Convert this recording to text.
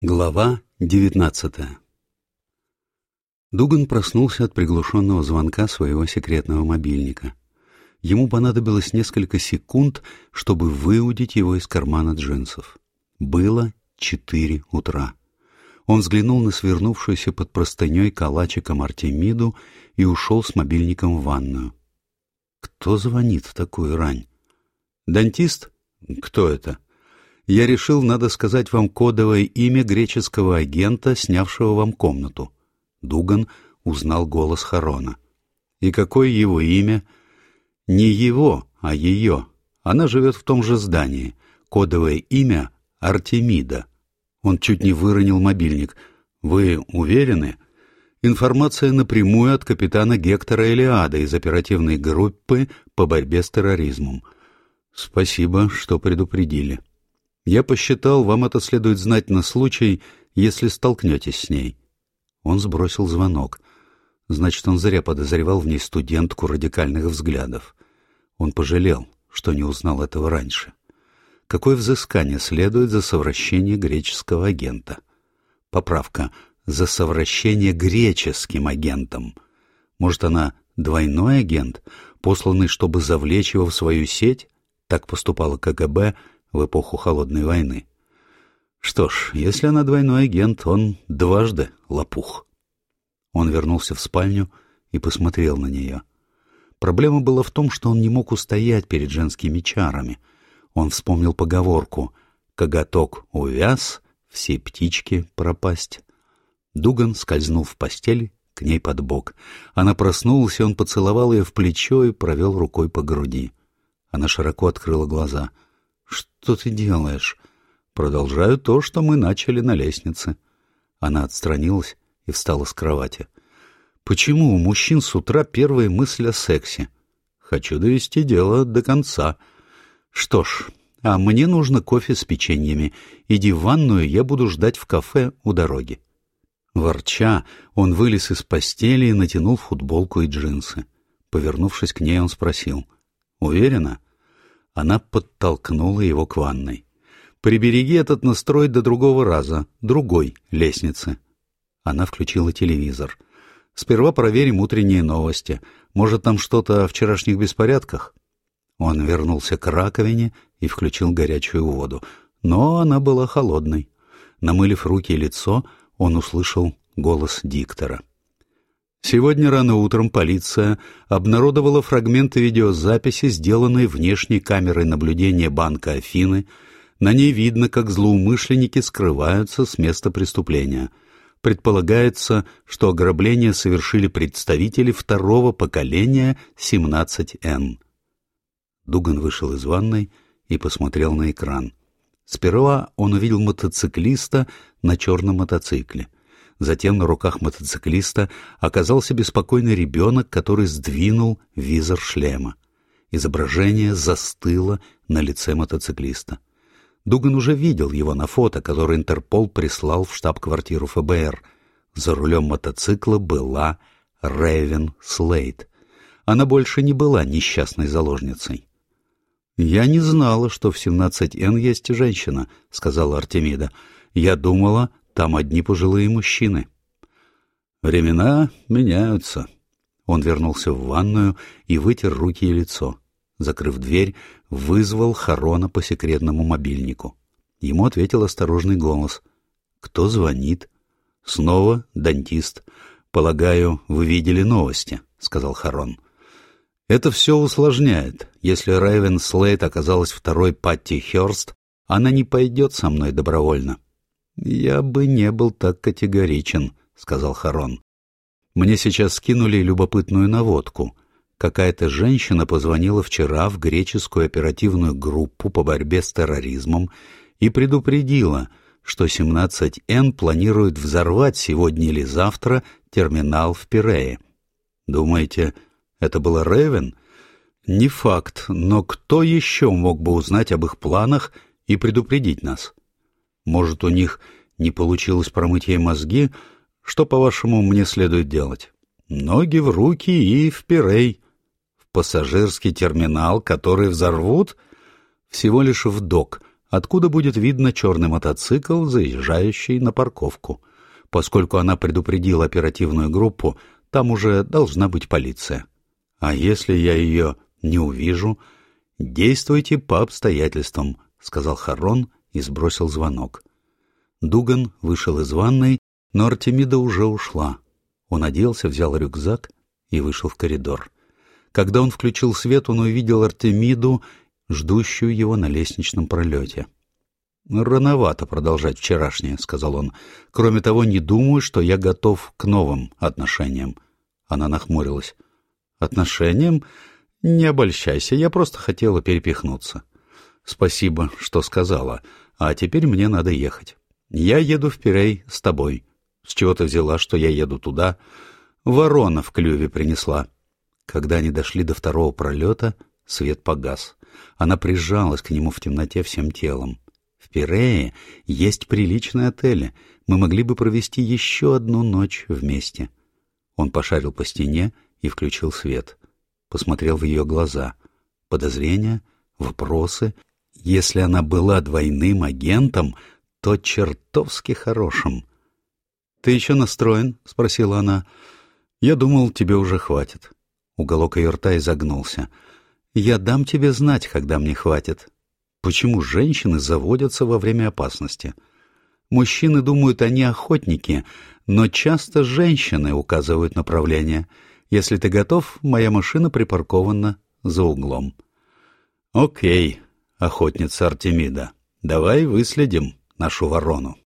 Глава девятнадцатая Дуган проснулся от приглушенного звонка своего секретного мобильника. Ему понадобилось несколько секунд, чтобы выудить его из кармана джинсов. Было четыре утра. Он взглянул на свернувшуюся под простыней калачиком Артемиду и ушел с мобильником в ванную. Кто звонит в такую рань? Дантист? Кто это? Я решил, надо сказать вам кодовое имя греческого агента, снявшего вам комнату. Дуган узнал голос Харона. И какое его имя? Не его, а ее. Она живет в том же здании. Кодовое имя — Артемида. Он чуть не выронил мобильник. Вы уверены? Информация напрямую от капитана Гектора Элиада из оперативной группы по борьбе с терроризмом. Спасибо, что предупредили. Я посчитал, вам это следует знать на случай, если столкнетесь с ней. Он сбросил звонок. Значит, он зря подозревал в ней студентку радикальных взглядов. Он пожалел, что не узнал этого раньше. Какое взыскание следует за совращение греческого агента? Поправка. За совращение греческим агентом. Может, она двойной агент, посланный, чтобы завлечь его в свою сеть? Так поступало КГБ в эпоху Холодной войны. Что ж, если она двойной агент, он дважды лопух. Он вернулся в спальню и посмотрел на нее. Проблема была в том, что он не мог устоять перед женскими чарами. Он вспомнил поговорку «Коготок увяз, все птички пропасть». Дуган скользнул в постель к ней под бок. Она проснулась, и он поцеловал ее в плечо и провел рукой по груди. Она широко открыла глаза — «Что ты делаешь?» «Продолжаю то, что мы начали на лестнице». Она отстранилась и встала с кровати. «Почему у мужчин с утра первая мысль о сексе?» «Хочу довести дело до конца». «Что ж, а мне нужно кофе с печеньями. Иди в ванную, я буду ждать в кафе у дороги». Ворча, он вылез из постели и натянул футболку и джинсы. Повернувшись к ней, он спросил. «Уверена?» Она подтолкнула его к ванной. «Прибереги этот настрой до другого раза, другой лестницы». Она включила телевизор. «Сперва проверим утренние новости. Может, там что-то о вчерашних беспорядках?» Он вернулся к раковине и включил горячую воду. Но она была холодной. Намылив руки и лицо, он услышал голос диктора. Сегодня рано утром полиция обнародовала фрагменты видеозаписи, сделанные внешней камерой наблюдения Банка Афины. На ней видно, как злоумышленники скрываются с места преступления. Предполагается, что ограбление совершили представители второго поколения 17Н. Дуган вышел из ванной и посмотрел на экран. Сперва он увидел мотоциклиста на черном мотоцикле — Затем на руках мотоциклиста оказался беспокойный ребенок, который сдвинул визор шлема. Изображение застыло на лице мотоциклиста. Дуган уже видел его на фото, которое Интерпол прислал в штаб-квартиру ФБР. За рулем мотоцикла была Рэйвен Слейд. Она больше не была несчастной заложницей. «Я не знала, что в 17Н есть женщина», — сказала Артемида. «Я думала, там одни пожилые мужчины. Времена меняются. Он вернулся в ванную и вытер руки и лицо. Закрыв дверь, вызвал Харона по секретному мобильнику. Ему ответил осторожный голос. «Кто звонит?» «Снова дантист. Полагаю, вы видели новости», — сказал Харон. «Это все усложняет. Если Райвен Слейт оказалась второй Патти Хёрст, она не пойдет со мной добровольно. «Я бы не был так категоричен», — сказал Харон. «Мне сейчас скинули любопытную наводку. Какая-то женщина позвонила вчера в греческую оперативную группу по борьбе с терроризмом и предупредила, что 17Н планирует взорвать сегодня или завтра терминал в Пирее. Думаете, это было Ревен? Не факт, но кто еще мог бы узнать об их планах и предупредить нас?» Может, у них не получилось промыть ей мозги? Что, по-вашему, мне следует делать? Ноги в руки и в пирей. В пассажирский терминал, который взорвут? Всего лишь в док, откуда будет видно черный мотоцикл, заезжающий на парковку. Поскольку она предупредила оперативную группу, там уже должна быть полиция. А если я ее не увижу, действуйте по обстоятельствам, — сказал Харон и сбросил звонок. Дуган вышел из ванной, но Артемида уже ушла. Он оделся, взял рюкзак и вышел в коридор. Когда он включил свет, он увидел Артемиду, ждущую его на лестничном пролете. «Рановато продолжать вчерашнее», — сказал он. «Кроме того, не думаю, что я готов к новым отношениям». Она нахмурилась. «Отношениям? Не обольщайся, я просто хотела перепихнуться». «Спасибо, что сказала. А теперь мне надо ехать. Я еду в Пирей с тобой. С чего ты взяла, что я еду туда?» «Ворона в клюве принесла». Когда они дошли до второго пролета, свет погас. Она прижалась к нему в темноте всем телом. В Пирее есть приличные отели. Мы могли бы провести еще одну ночь вместе. Он пошарил по стене и включил свет. Посмотрел в ее глаза. Подозрения, вопросы. Если она была двойным агентом, то чертовски хорошим. «Ты еще настроен?» — спросила она. «Я думал, тебе уже хватит». Уголок ее рта изогнулся. «Я дам тебе знать, когда мне хватит». Почему женщины заводятся во время опасности? Мужчины думают, они охотники, но часто женщины указывают направление. Если ты готов, моя машина припаркована за углом. Окей, охотница Артемида, давай выследим нашу ворону.